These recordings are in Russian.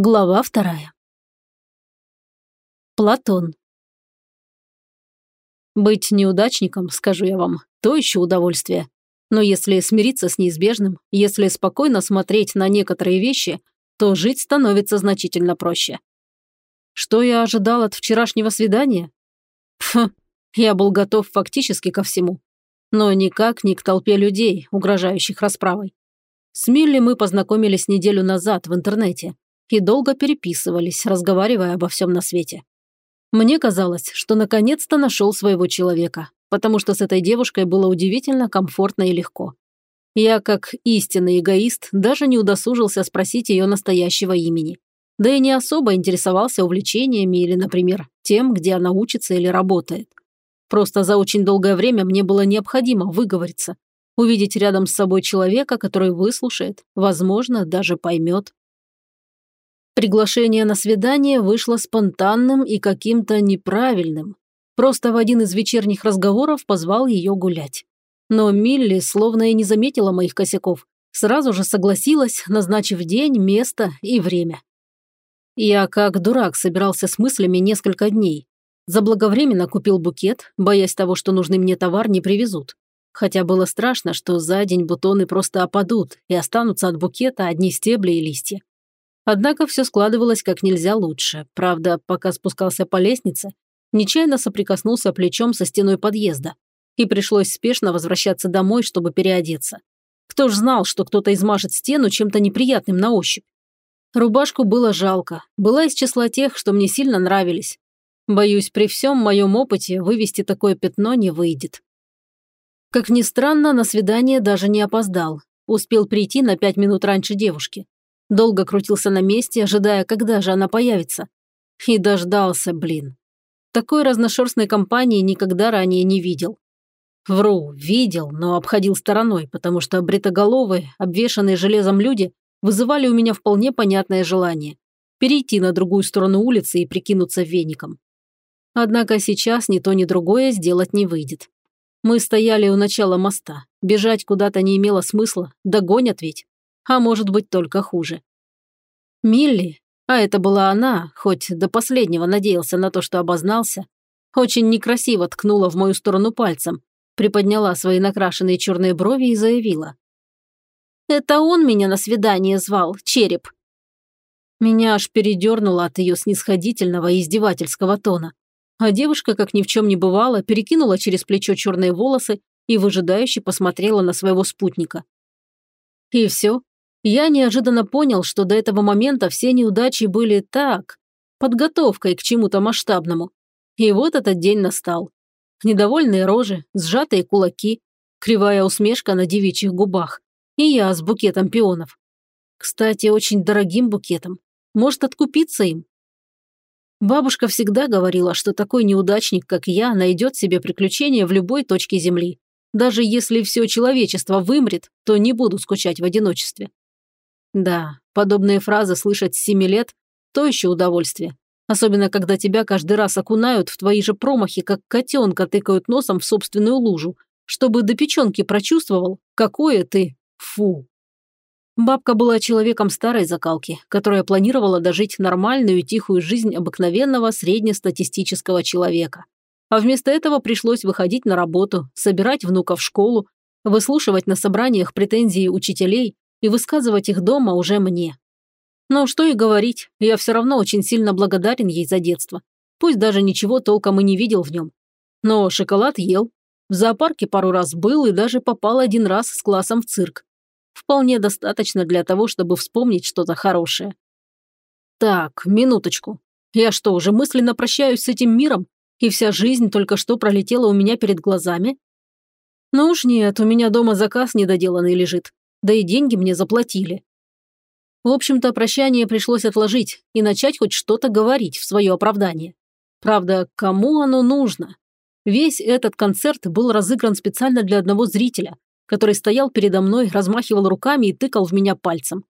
Глава вторая. Платон. Быть неудачником, скажу я вам, то еще удовольствие. Но если смириться с неизбежным, если спокойно смотреть на некоторые вещи, то жить становится значительно проще. Что я ожидал от вчерашнего свидания? Пф, я был готов фактически ко всему. Но никак не к толпе людей, угрожающих расправой. С Милли мы познакомились неделю назад в интернете и долго переписывались, разговаривая обо всем на свете. Мне казалось, что наконец-то нашел своего человека, потому что с этой девушкой было удивительно комфортно и легко. Я, как истинный эгоист, даже не удосужился спросить ее настоящего имени. Да и не особо интересовался увлечениями или, например, тем, где она учится или работает. Просто за очень долгое время мне было необходимо выговориться, увидеть рядом с собой человека, который выслушает, возможно, даже поймет. Приглашение на свидание вышло спонтанным и каким-то неправильным. Просто в один из вечерних разговоров позвал ее гулять. Но Милли словно и не заметила моих косяков, сразу же согласилась, назначив день, место и время. Я как дурак собирался с мыслями несколько дней. Заблаговременно купил букет, боясь того, что нужный мне товар не привезут. Хотя было страшно, что за день бутоны просто опадут и останутся от букета одни стебли и листья. Однако все складывалось как нельзя лучше. Правда, пока спускался по лестнице, нечаянно соприкоснулся плечом со стеной подъезда. И пришлось спешно возвращаться домой, чтобы переодеться. Кто ж знал, что кто-то измажет стену чем-то неприятным на ощупь? Рубашку было жалко. Была из числа тех, что мне сильно нравились. Боюсь, при всем моем опыте вывести такое пятно не выйдет. Как ни странно, на свидание даже не опоздал. Успел прийти на пять минут раньше девушки. Долго крутился на месте, ожидая, когда же она появится. И дождался, блин. Такой разношерстной компании никогда ранее не видел. Вру, видел, но обходил стороной, потому что бритоголовые, обвешанные железом люди вызывали у меня вполне понятное желание – перейти на другую сторону улицы и прикинуться веником. Однако сейчас ни то, ни другое сделать не выйдет. Мы стояли у начала моста. Бежать куда-то не имело смысла, догонят ведь а может быть только хуже. Милли, а это была она, хоть до последнего надеялся на то, что обознался, очень некрасиво ткнула в мою сторону пальцем, приподняла свои накрашенные черные брови и заявила. «Это он меня на свидание звал, череп». Меня аж передернуло от ее снисходительного и издевательского тона. А девушка, как ни в чем не бывало, перекинула через плечо черные волосы и выжидающе посмотрела на своего спутника. И все, я неожиданно понял, что до этого момента все неудачи были так, подготовкой к чему-то масштабному. И вот этот день настал. Недовольные рожи, сжатые кулаки, кривая усмешка на девичьих губах. И я с букетом пионов. Кстати, очень дорогим букетом. Может, откупиться им? Бабушка всегда говорила, что такой неудачник, как я, найдет себе приключения в любой точке Земли. Даже если все человечество вымрет, то не буду скучать в одиночестве. Да, подобные фразы слышать с семи лет – то еще удовольствие. Особенно, когда тебя каждый раз окунают в твои же промахи, как котенка тыкают носом в собственную лужу, чтобы до печенки прочувствовал, какое ты фу. Бабка была человеком старой закалки, которая планировала дожить нормальную и тихую жизнь обыкновенного среднестатистического человека. А вместо этого пришлось выходить на работу, собирать внуков в школу, выслушивать на собраниях претензии учителей и высказывать их дома уже мне. Но что и говорить, я все равно очень сильно благодарен ей за детство. Пусть даже ничего толком и не видел в нем. Но шоколад ел. В зоопарке пару раз был и даже попал один раз с классом в цирк. Вполне достаточно для того, чтобы вспомнить что-то хорошее. Так, минуточку. Я что, уже мысленно прощаюсь с этим миром? И вся жизнь только что пролетела у меня перед глазами? Ну уж нет, у меня дома заказ недоделанный лежит да и деньги мне заплатили. В общем-то, прощание пришлось отложить и начать хоть что-то говорить в свое оправдание. Правда, кому оно нужно? Весь этот концерт был разыгран специально для одного зрителя, который стоял передо мной, размахивал руками и тыкал в меня пальцем.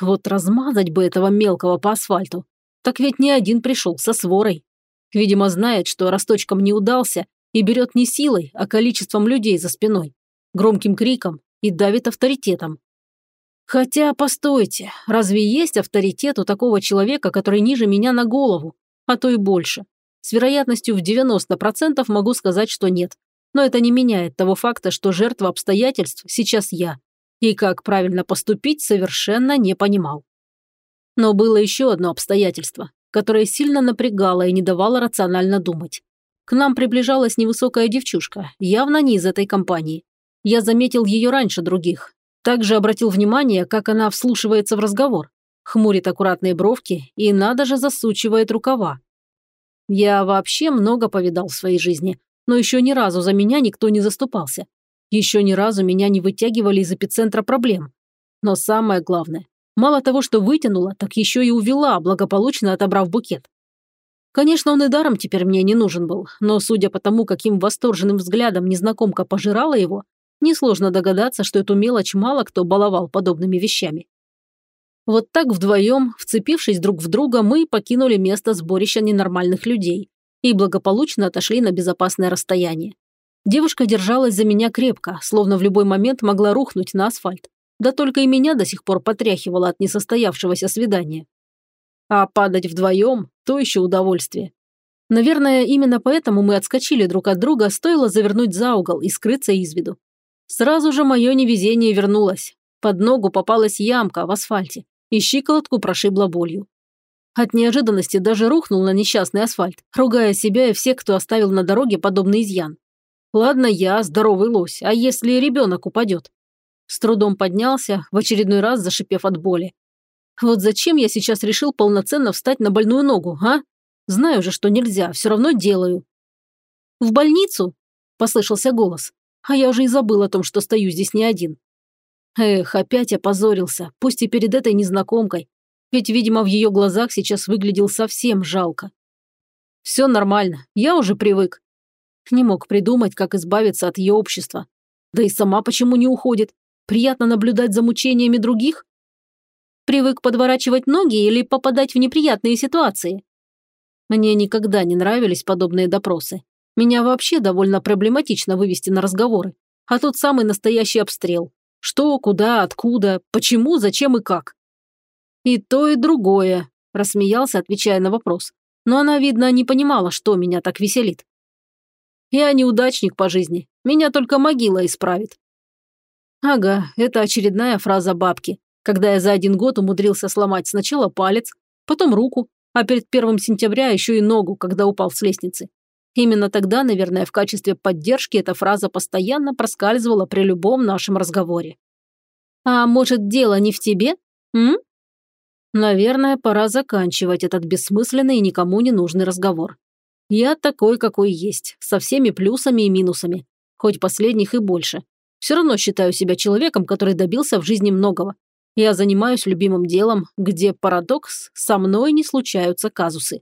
Вот размазать бы этого мелкого по асфальту. Так ведь не один пришел со сворой. Видимо, знает, что росточком не удался и берет не силой, а количеством людей за спиной. Громким криком и давит авторитетом. Хотя, постойте, разве есть авторитет у такого человека, который ниже меня на голову, а то и больше? С вероятностью в 90% могу сказать, что нет. Но это не меняет того факта, что жертва обстоятельств сейчас я. И как правильно поступить, совершенно не понимал. Но было еще одно обстоятельство, которое сильно напрягало и не давало рационально думать. К нам приближалась невысокая девчушка, явно не из этой компании. Я заметил ее раньше других. Также обратил внимание, как она вслушивается в разговор. Хмурит аккуратные бровки и надо же засучивает рукава. Я вообще много повидал в своей жизни, но еще ни разу за меня никто не заступался. Еще ни разу меня не вытягивали из эпицентра проблем. Но самое главное, мало того, что вытянула, так еще и увела, благополучно отобрав букет. Конечно, он и даром теперь мне не нужен был, но судя по тому, каким восторженным взглядом незнакомка пожирала его, несложно догадаться, что эту мелочь мало кто баловал подобными вещами. Вот так вдвоем, вцепившись друг в друга, мы покинули место сборища ненормальных людей и благополучно отошли на безопасное расстояние. Девушка держалась за меня крепко, словно в любой момент могла рухнуть на асфальт. Да только и меня до сих пор потряхивало от несостоявшегося свидания. А падать вдвоем – то еще удовольствие. Наверное, именно поэтому мы отскочили друг от друга, стоило завернуть за угол и скрыться из виду. Сразу же мое невезение вернулось. Под ногу попалась ямка в асфальте, и щиколотку прошибла болью. От неожиданности даже рухнул на несчастный асфальт, ругая себя и всех, кто оставил на дороге подобный изъян. Ладно, я здоровый лось, а если ребенок упадет? С трудом поднялся, в очередной раз зашипев от боли. Вот зачем я сейчас решил полноценно встать на больную ногу, а? Знаю же, что нельзя, все равно делаю. «В больницу?» – послышался голос. А я уже и забыл о том, что стою здесь не один. Эх, опять опозорился, пусть и перед этой незнакомкой. Ведь, видимо, в ее глазах сейчас выглядел совсем жалко. Все нормально, я уже привык. Не мог придумать, как избавиться от ее общества. Да и сама почему не уходит? Приятно наблюдать за мучениями других? Привык подворачивать ноги или попадать в неприятные ситуации? Мне никогда не нравились подобные допросы. Меня вообще довольно проблематично вывести на разговоры. А тут самый настоящий обстрел. Что, куда, откуда, почему, зачем и как. И то, и другое, рассмеялся, отвечая на вопрос. Но она, видно, не понимала, что меня так веселит. Я неудачник по жизни. Меня только могила исправит. Ага, это очередная фраза бабки, когда я за один год умудрился сломать сначала палец, потом руку, а перед первым сентября еще и ногу, когда упал с лестницы. Именно тогда, наверное, в качестве поддержки эта фраза постоянно проскальзывала при любом нашем разговоре. «А может, дело не в тебе? М?» Наверное, пора заканчивать этот бессмысленный и никому не нужный разговор. Я такой, какой есть, со всеми плюсами и минусами, хоть последних и больше. Все равно считаю себя человеком, который добился в жизни многого. Я занимаюсь любимым делом, где парадокс, со мной не случаются казусы.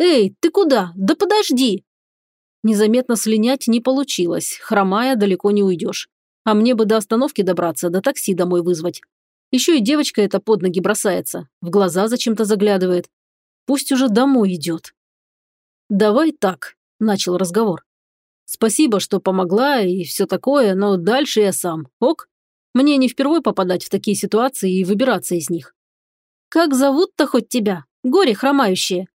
«Эй, ты куда? Да подожди!» Незаметно слинять не получилось, хромая далеко не уйдешь. А мне бы до остановки добраться, до такси домой вызвать. Еще и девочка эта под ноги бросается, в глаза зачем-то заглядывает. Пусть уже домой идет. «Давай так», – начал разговор. «Спасибо, что помогла и все такое, но дальше я сам. Ок? Мне не впервой попадать в такие ситуации и выбираться из них». «Как зовут-то хоть тебя? Горе хромающее?»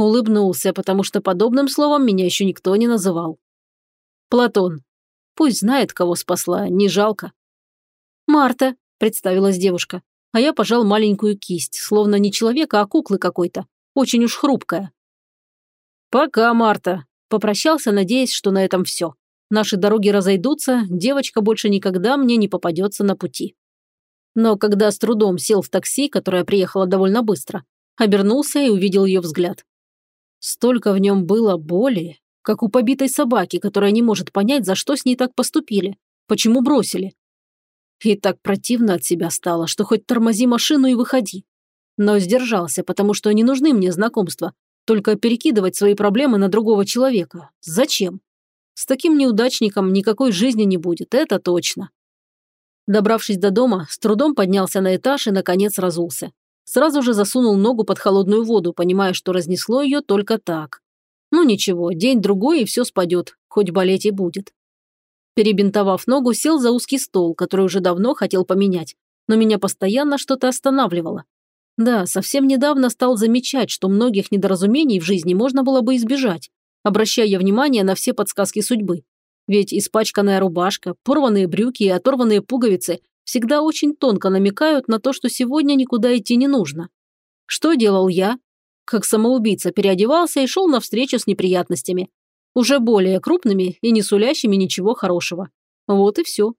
Улыбнулся, потому что подобным словом меня еще никто не называл. Платон. Пусть знает, кого спасла, не жалко. Марта, представилась девушка, а я пожал маленькую кисть, словно не человека, а куклы какой-то, очень уж хрупкая. Пока, Марта. Попрощался, надеясь, что на этом все. Наши дороги разойдутся, девочка больше никогда мне не попадется на пути. Но когда с трудом сел в такси, которое приехало довольно быстро, обернулся и увидел ее взгляд. Столько в нем было боли, как у побитой собаки, которая не может понять, за что с ней так поступили, почему бросили. И так противно от себя стало, что хоть тормози машину и выходи. Но сдержался, потому что не нужны мне знакомства, только перекидывать свои проблемы на другого человека. Зачем? С таким неудачником никакой жизни не будет, это точно. Добравшись до дома, с трудом поднялся на этаж и, наконец, разулся. Сразу же засунул ногу под холодную воду, понимая, что разнесло ее только так. Ну ничего, день-другой и все спадет, хоть болеть и будет. Перебинтовав ногу, сел за узкий стол, который уже давно хотел поменять, но меня постоянно что-то останавливало. Да, совсем недавно стал замечать, что многих недоразумений в жизни можно было бы избежать, обращая внимание на все подсказки судьбы. Ведь испачканная рубашка, порванные брюки и оторванные пуговицы всегда очень тонко намекают на то, что сегодня никуда идти не нужно. Что делал я? Как самоубийца переодевался и шел навстречу с неприятностями. Уже более крупными и не сулящими ничего хорошего. Вот и все.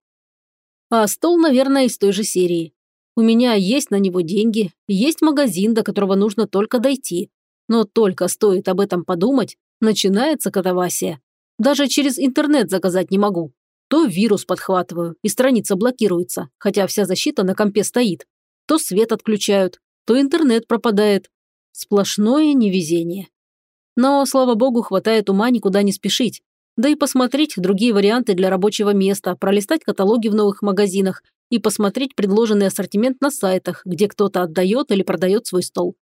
А стол, наверное, из той же серии. У меня есть на него деньги, есть магазин, до которого нужно только дойти. Но только стоит об этом подумать, начинается катавасия. Даже через интернет заказать не могу. То вирус подхватываю, и страница блокируется, хотя вся защита на компе стоит. То свет отключают, то интернет пропадает. Сплошное невезение. Но, слава богу, хватает ума никуда не спешить. Да и посмотреть другие варианты для рабочего места, пролистать каталоги в новых магазинах и посмотреть предложенный ассортимент на сайтах, где кто-то отдает или продает свой стол.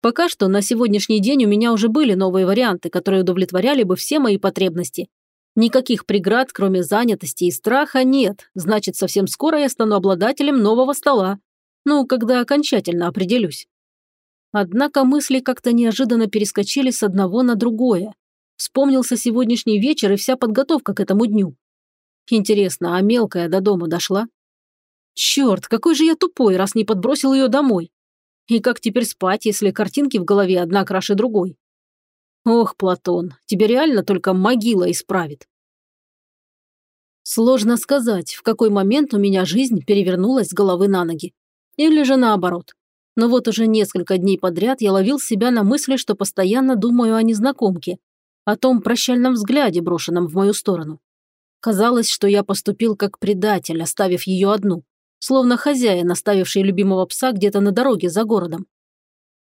Пока что на сегодняшний день у меня уже были новые варианты, которые удовлетворяли бы все мои потребности. Никаких преград, кроме занятости и страха, нет, значит, совсем скоро я стану обладателем нового стола. Ну, когда окончательно определюсь. Однако мысли как-то неожиданно перескочили с одного на другое. Вспомнился сегодняшний вечер и вся подготовка к этому дню. Интересно, а мелкая до дома дошла? Черт, какой же я тупой, раз не подбросил ее домой. И как теперь спать, если картинки в голове одна краше другой? Ох, Платон, тебе реально только могила исправит. Сложно сказать, в какой момент у меня жизнь перевернулась с головы на ноги. Или же наоборот. Но вот уже несколько дней подряд я ловил себя на мысли, что постоянно думаю о незнакомке, о том прощальном взгляде, брошенном в мою сторону. Казалось, что я поступил как предатель, оставив ее одну словно хозяин, оставивший любимого пса где-то на дороге за городом.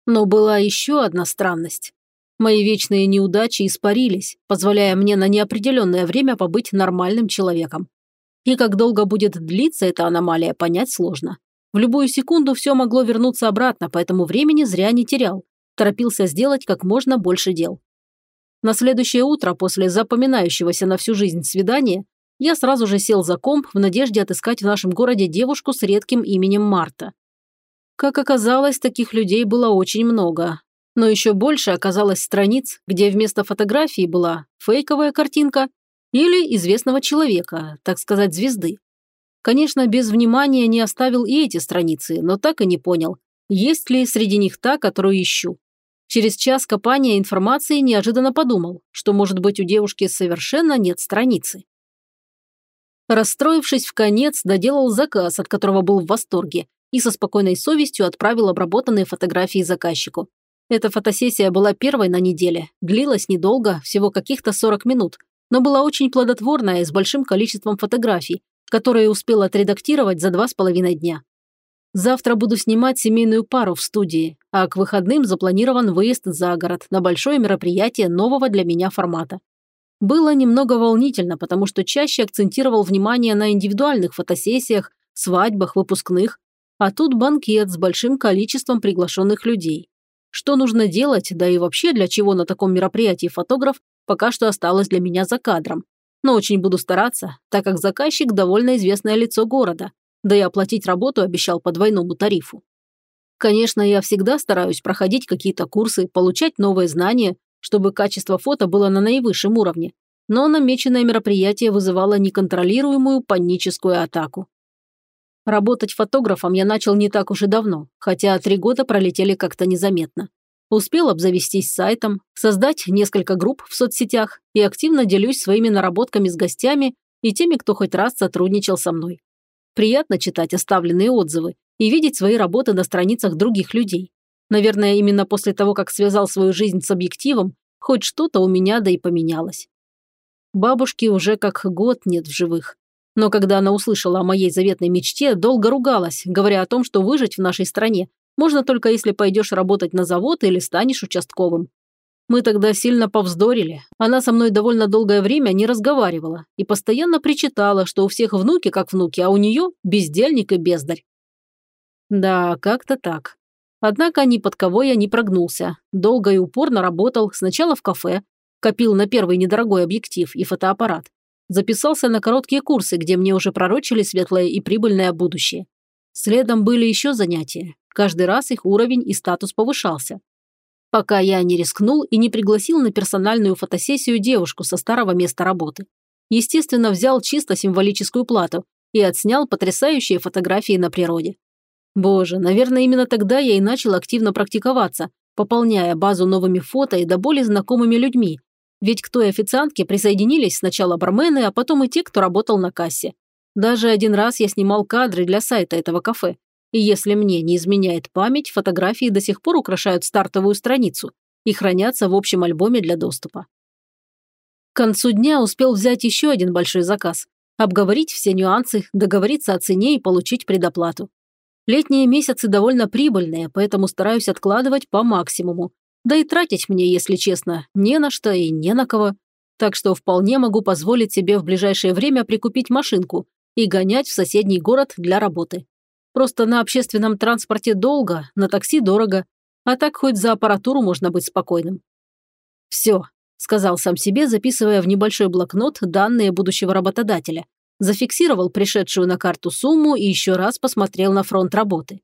Но была еще одна странность. Мои вечные неудачи испарились, позволяя мне на неопределенное время побыть нормальным человеком. И как долго будет длиться эта аномалия, понять сложно. В любую секунду все могло вернуться обратно, поэтому времени зря не терял. Торопился сделать как можно больше дел. На следующее утро после запоминающегося на всю жизнь свидания я сразу же сел за комп в надежде отыскать в нашем городе девушку с редким именем Марта. Как оказалось, таких людей было очень много. Но еще больше оказалось страниц, где вместо фотографии была фейковая картинка или известного человека, так сказать, звезды. Конечно, без внимания не оставил и эти страницы, но так и не понял, есть ли среди них та, которую ищу. Через час копания информации неожиданно подумал, что, может быть, у девушки совершенно нет страницы. Расстроившись в конец, доделал заказ, от которого был в восторге, и со спокойной совестью отправил обработанные фотографии заказчику. Эта фотосессия была первой на неделе, длилась недолго, всего каких-то 40 минут, но была очень плодотворная и с большим количеством фотографий, которые успел отредактировать за два с половиной дня. Завтра буду снимать семейную пару в студии, а к выходным запланирован выезд за город на большое мероприятие нового для меня формата. Было немного волнительно, потому что чаще акцентировал внимание на индивидуальных фотосессиях, свадьбах, выпускных, а тут банкет с большим количеством приглашенных людей. Что нужно делать, да и вообще для чего на таком мероприятии фотограф, пока что осталось для меня за кадром. Но очень буду стараться, так как заказчик довольно известное лицо города, да и оплатить работу обещал по двойному тарифу. Конечно, я всегда стараюсь проходить какие-то курсы, получать новые знания, чтобы качество фото было на наивысшем уровне, но намеченное мероприятие вызывало неконтролируемую паническую атаку. Работать фотографом я начал не так уж и давно, хотя три года пролетели как-то незаметно. Успел обзавестись сайтом, создать несколько групп в соцсетях и активно делюсь своими наработками с гостями и теми, кто хоть раз сотрудничал со мной. Приятно читать оставленные отзывы и видеть свои работы на страницах других людей. Наверное, именно после того, как связал свою жизнь с объективом, хоть что-то у меня да и поменялось. Бабушки уже как год нет в живых. Но когда она услышала о моей заветной мечте, долго ругалась, говоря о том, что выжить в нашей стране можно только если пойдешь работать на завод или станешь участковым. Мы тогда сильно повздорили. Она со мной довольно долгое время не разговаривала и постоянно причитала, что у всех внуки как внуки, а у нее бездельник и бездарь. Да, как-то так. Однако ни под кого я не прогнулся. Долго и упорно работал, сначала в кафе, копил на первый недорогой объектив и фотоаппарат. Записался на короткие курсы, где мне уже пророчили светлое и прибыльное будущее. Следом были еще занятия. Каждый раз их уровень и статус повышался. Пока я не рискнул и не пригласил на персональную фотосессию девушку со старого места работы. Естественно, взял чисто символическую плату и отснял потрясающие фотографии на природе. Боже, наверное, именно тогда я и начал активно практиковаться, пополняя базу новыми фото и до боли знакомыми людьми. Ведь к той официантке присоединились сначала бармены, а потом и те, кто работал на кассе. Даже один раз я снимал кадры для сайта этого кафе. И если мне не изменяет память, фотографии до сих пор украшают стартовую страницу и хранятся в общем альбоме для доступа. К концу дня успел взять еще один большой заказ, обговорить все нюансы, договориться о цене и получить предоплату. Летние месяцы довольно прибыльные, поэтому стараюсь откладывать по максимуму. Да и тратить мне, если честно, не на что и не на кого. Так что вполне могу позволить себе в ближайшее время прикупить машинку и гонять в соседний город для работы. Просто на общественном транспорте долго, на такси дорого, а так хоть за аппаратуру можно быть спокойным. «Все», – сказал сам себе, записывая в небольшой блокнот данные будущего работодателя. Зафиксировал пришедшую на карту сумму и еще раз посмотрел на фронт работы.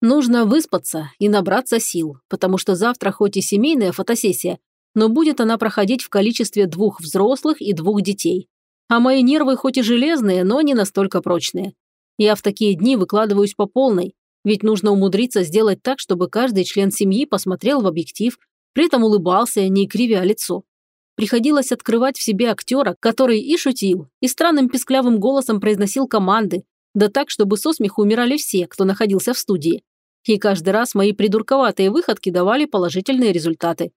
Нужно выспаться и набраться сил, потому что завтра хоть и семейная фотосессия, но будет она проходить в количестве двух взрослых и двух детей. А мои нервы хоть и железные, но не настолько прочные. Я в такие дни выкладываюсь по полной, ведь нужно умудриться сделать так, чтобы каждый член семьи посмотрел в объектив, при этом улыбался, не кривя лицо. Приходилось открывать в себе актера, который и шутил, и странным песклявым голосом произносил команды, да так, чтобы со смеху умирали все, кто находился в студии. И каждый раз мои придурковатые выходки давали положительные результаты.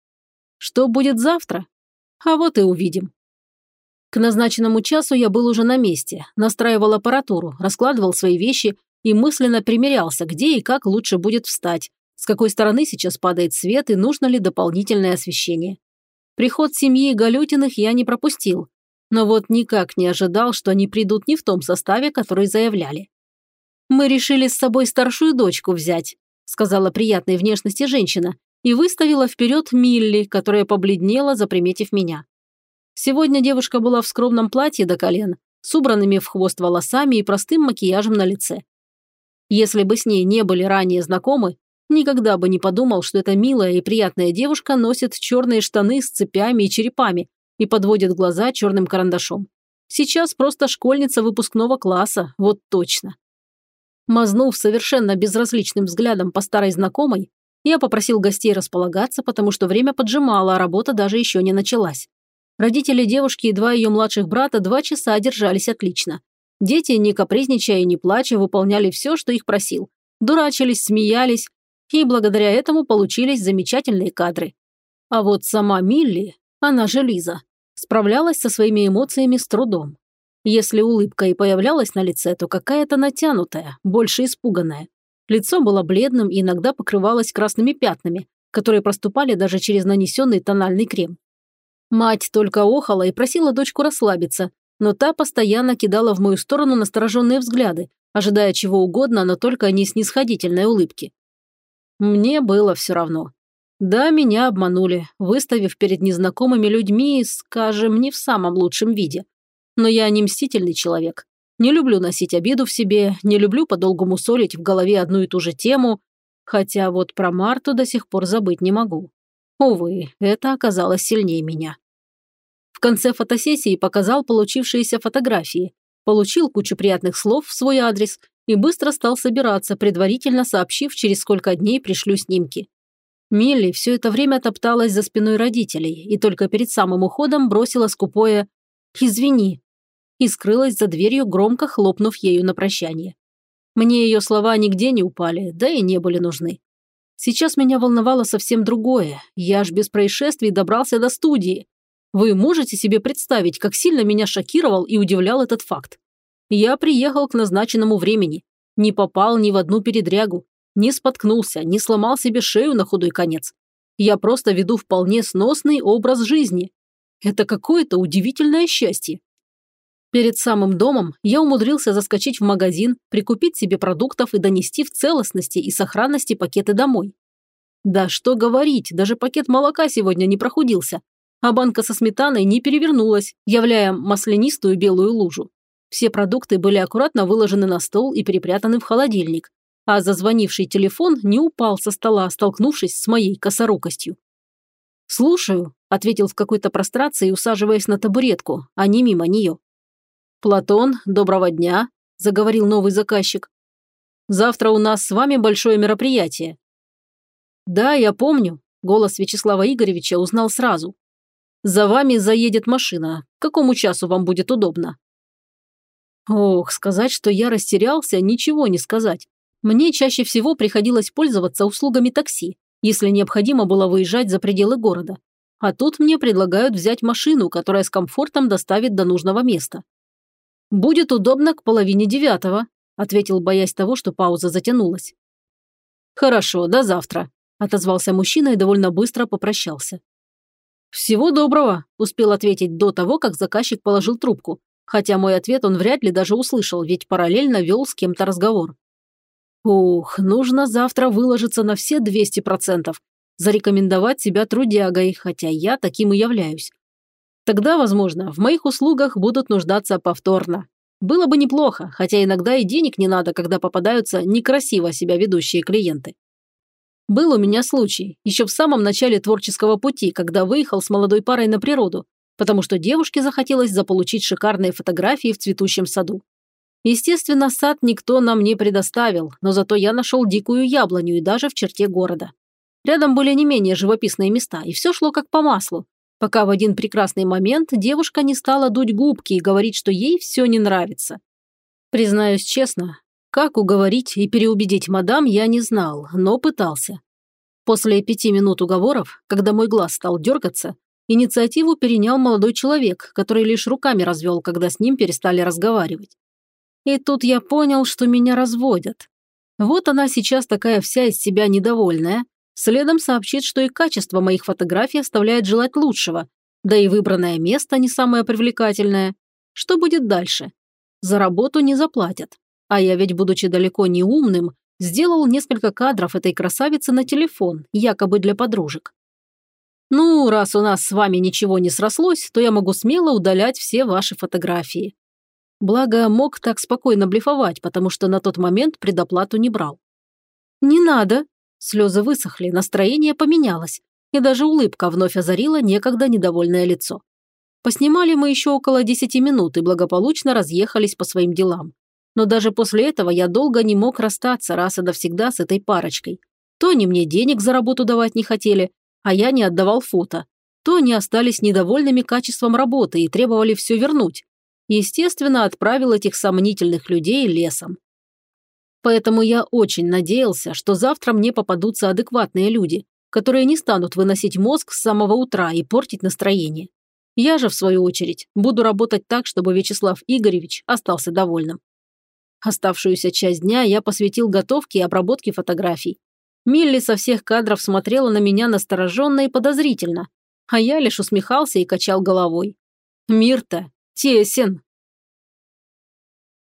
Что будет завтра? А вот и увидим. К назначенному часу я был уже на месте, настраивал аппаратуру, раскладывал свои вещи и мысленно примерялся, где и как лучше будет встать, с какой стороны сейчас падает свет и нужно ли дополнительное освещение. Приход семьи Галютиных я не пропустил, но вот никак не ожидал, что они придут не в том составе, который заявляли. «Мы решили с собой старшую дочку взять», сказала приятной внешности женщина и выставила вперед Милли, которая побледнела, заприметив меня. Сегодня девушка была в скромном платье до колен, с убранными в хвост волосами и простым макияжем на лице. Если бы с ней не были ранее знакомы, никогда бы не подумал, что эта милая и приятная девушка носит черные штаны с цепями и черепами и подводит глаза черным карандашом. Сейчас просто школьница выпускного класса, вот точно. Мазнув совершенно безразличным взглядом по старой знакомой, я попросил гостей располагаться, потому что время поджимало, а работа даже еще не началась. Родители девушки и два ее младших брата два часа держались отлично. Дети, не капризничая и не плача, выполняли все, что их просил. Дурачились, смеялись, и благодаря этому получились замечательные кадры. А вот сама Милли, она же Лиза, справлялась со своими эмоциями с трудом. Если улыбка и появлялась на лице, то какая-то натянутая, больше испуганная. Лицо было бледным и иногда покрывалось красными пятнами, которые проступали даже через нанесенный тональный крем. Мать только охала и просила дочку расслабиться, но та постоянно кидала в мою сторону настороженные взгляды, ожидая чего угодно, но только не снисходительной улыбки. Мне было все равно. Да, меня обманули, выставив перед незнакомыми людьми, скажем, не в самом лучшем виде. Но я не мстительный человек. Не люблю носить обиду в себе, не люблю подолгу мусолить в голове одну и ту же тему, хотя вот про Марту до сих пор забыть не могу. Увы, это оказалось сильнее меня. В конце фотосессии показал получившиеся фотографии, получил кучу приятных слов в свой адрес и быстро стал собираться, предварительно сообщив, через сколько дней пришлю снимки. Милли все это время топталась за спиной родителей и только перед самым уходом бросила скупое «Извини» и скрылась за дверью, громко хлопнув ею на прощание. Мне ее слова нигде не упали, да и не были нужны. Сейчас меня волновало совсем другое. Я ж без происшествий добрался до студии. Вы можете себе представить, как сильно меня шокировал и удивлял этот факт? Я приехал к назначенному времени, не попал ни в одну передрягу, не споткнулся, не сломал себе шею на худой конец. Я просто веду вполне сносный образ жизни. Это какое-то удивительное счастье. Перед самым домом я умудрился заскочить в магазин, прикупить себе продуктов и донести в целостности и сохранности пакеты домой. Да что говорить, даже пакет молока сегодня не прохудился, а банка со сметаной не перевернулась, являя маслянистую белую лужу. Все продукты были аккуратно выложены на стол и перепрятаны в холодильник, а зазвонивший телефон не упал со стола, столкнувшись с моей косорукостью. «Слушаю», – ответил в какой-то прострации, усаживаясь на табуретку, а не мимо нее. «Платон, доброго дня», – заговорил новый заказчик. «Завтра у нас с вами большое мероприятие». «Да, я помню», – голос Вячеслава Игоревича узнал сразу. «За вами заедет машина. К какому часу вам будет удобно?» Ох, сказать, что я растерялся, ничего не сказать. Мне чаще всего приходилось пользоваться услугами такси, если необходимо было выезжать за пределы города. А тут мне предлагают взять машину, которая с комфортом доставит до нужного места. «Будет удобно к половине девятого», – ответил, боясь того, что пауза затянулась. «Хорошо, до завтра», – отозвался мужчина и довольно быстро попрощался. «Всего доброго», – успел ответить до того, как заказчик положил трубку, хотя мой ответ он вряд ли даже услышал, ведь параллельно вел с кем-то разговор. Ух, нужно завтра выложиться на все 200%, зарекомендовать себя трудягой, хотя я таким и являюсь. Тогда, возможно, в моих услугах будут нуждаться повторно. Было бы неплохо, хотя иногда и денег не надо, когда попадаются некрасиво себя ведущие клиенты. Был у меня случай, еще в самом начале творческого пути, когда выехал с молодой парой на природу, потому что девушке захотелось заполучить шикарные фотографии в цветущем саду. Естественно, сад никто нам не предоставил, но зато я нашел дикую яблоню и даже в черте города. Рядом были не менее живописные места, и все шло как по маслу, пока в один прекрасный момент девушка не стала дуть губки и говорить, что ей все не нравится. Признаюсь честно, как уговорить и переубедить мадам я не знал, но пытался. После пяти минут уговоров, когда мой глаз стал дергаться, инициативу перенял молодой человек, который лишь руками развел, когда с ним перестали разговаривать. И тут я понял, что меня разводят. Вот она сейчас такая вся из себя недовольная. Следом сообщит, что и качество моих фотографий оставляет желать лучшего. Да и выбранное место не самое привлекательное. Что будет дальше? За работу не заплатят. А я ведь, будучи далеко не умным, сделал несколько кадров этой красавицы на телефон, якобы для подружек. Ну, раз у нас с вами ничего не срослось, то я могу смело удалять все ваши фотографии. Благо, мог так спокойно блефовать, потому что на тот момент предоплату не брал. «Не надо!» Слезы высохли, настроение поменялось, и даже улыбка вновь озарила некогда недовольное лицо. Поснимали мы еще около десяти минут и благополучно разъехались по своим делам. Но даже после этого я долго не мог расстаться раз и навсегда с этой парочкой. То они мне денег за работу давать не хотели, а я не отдавал фото. То они остались недовольными качеством работы и требовали все вернуть естественно, отправил этих сомнительных людей лесом. Поэтому я очень надеялся, что завтра мне попадутся адекватные люди, которые не станут выносить мозг с самого утра и портить настроение. Я же, в свою очередь, буду работать так, чтобы Вячеслав Игоревич остался довольным. Оставшуюся часть дня я посвятил готовке и обработке фотографий. Милли со всех кадров смотрела на меня настороженно и подозрительно, а я лишь усмехался и качал головой. Мир-то тесен.